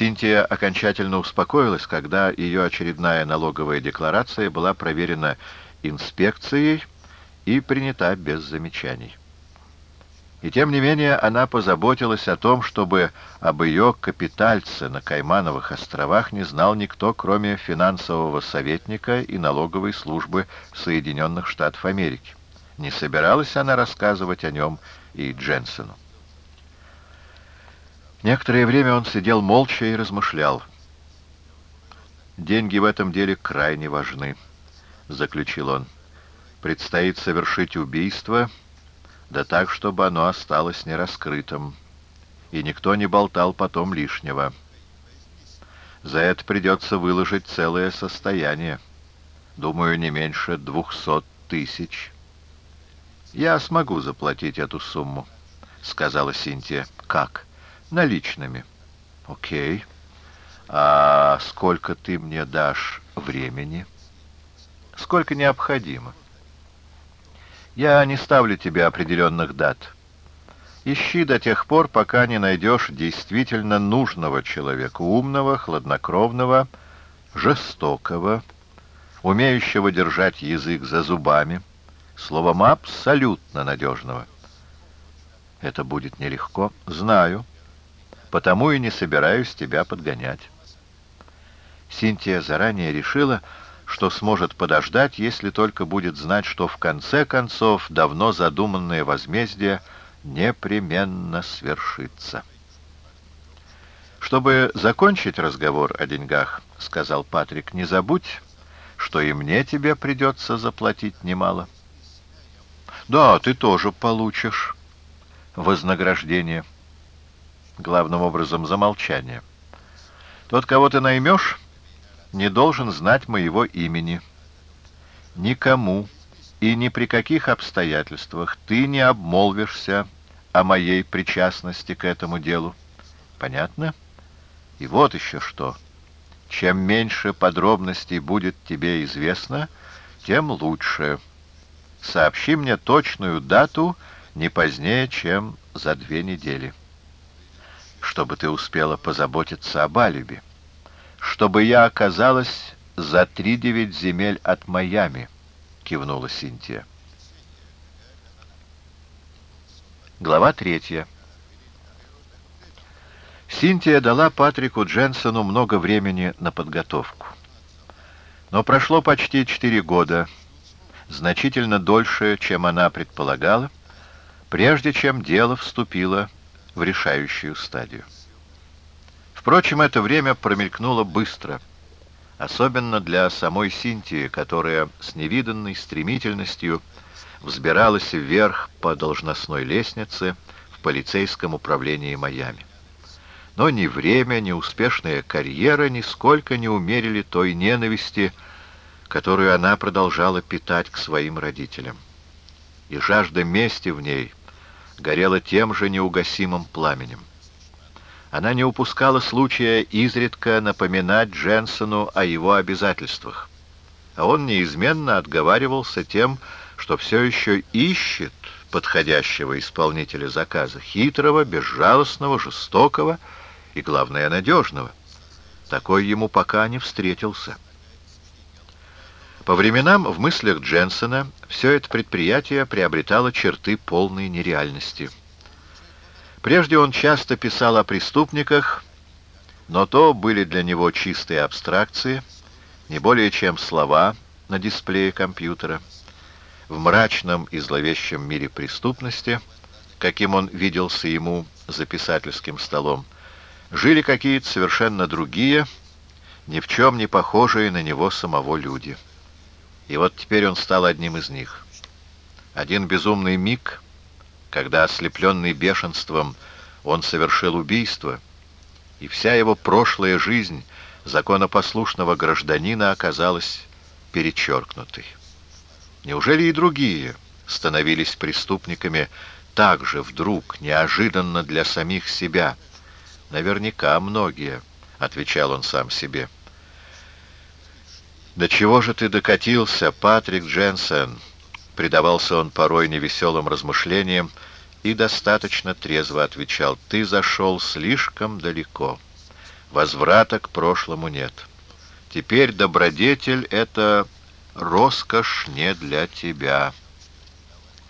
Синтия окончательно успокоилась, когда ее очередная налоговая декларация была проверена инспекцией и принята без замечаний. И тем не менее она позаботилась о том, чтобы об ее капитальце на Каймановых островах не знал никто, кроме финансового советника и налоговой службы Соединенных Штатов Америки. Не собиралась она рассказывать о нем и Дженсену. Некоторое время он сидел молча и размышлял. «Деньги в этом деле крайне важны», — заключил он. «Предстоит совершить убийство...» да так, чтобы оно осталось нераскрытым, и никто не болтал потом лишнего. За это придется выложить целое состояние. Думаю, не меньше двухсот тысяч. «Я смогу заплатить эту сумму», — сказала Синтия. «Как?» «Наличными». «Окей. А сколько ты мне дашь времени?» «Сколько необходимо». Я не ставлю тебе определенных дат. Ищи до тех пор, пока не найдешь действительно нужного человека, умного, хладнокровного, жестокого, умеющего держать язык за зубами, словом, абсолютно надежного. Это будет нелегко, знаю, потому и не собираюсь тебя подгонять. Синтия заранее решила, что сможет подождать, если только будет знать, что в конце концов давно задуманное возмездие непременно свершится. «Чтобы закончить разговор о деньгах, — сказал Патрик, — не забудь, что и мне тебе придется заплатить немало. Да, ты тоже получишь вознаграждение, главным образом за молчание. Тот, кого ты наймешь, не должен знать моего имени. Никому и ни при каких обстоятельствах ты не обмолвишься о моей причастности к этому делу. Понятно? И вот еще что. Чем меньше подробностей будет тебе известно, тем лучше. Сообщи мне точную дату не позднее, чем за две недели. Чтобы ты успела позаботиться об алиби чтобы я оказалась за три девять земель от Майами», — кивнула Синтия. Глава третья. Синтия дала Патрику Дженсону много времени на подготовку. Но прошло почти четыре года, значительно дольше, чем она предполагала, прежде чем дело вступило в решающую стадию. Впрочем, это время промелькнуло быстро, особенно для самой Синтии, которая с невиданной стремительностью взбиралась вверх по должностной лестнице в полицейском управлении Майами. Но ни время, ни успешная карьера нисколько не умерили той ненависти, которую она продолжала питать к своим родителям. И жажда мести в ней горела тем же неугасимым пламенем. Она не упускала случая изредка напоминать Дженсону о его обязательствах. А он неизменно отговаривался тем, что все еще ищет подходящего исполнителя заказа, хитрого, безжалостного, жестокого и, главное, надежного. Такой ему пока не встретился. По временам в мыслях Дженсона все это предприятие приобретало черты полной нереальности – Прежде он часто писал о преступниках, но то были для него чистые абстракции, не более чем слова на дисплее компьютера. В мрачном и зловещем мире преступности, каким он виделся ему за писательским столом, жили какие-то совершенно другие, ни в чем не похожие на него самого люди. И вот теперь он стал одним из них. Один безумный миг — когда, ослепленный бешенством, он совершил убийство, и вся его прошлая жизнь законопослушного гражданина оказалась перечеркнутой. Неужели и другие становились преступниками так же вдруг, неожиданно для самих себя? Наверняка многие, — отвечал он сам себе. «До чего же ты докатился, Патрик Дженсен?» Предавался он порой невеселым размышлениям и достаточно трезво отвечал, «Ты зашел слишком далеко. Возврата к прошлому нет. Теперь добродетель — это роскошь не для тебя».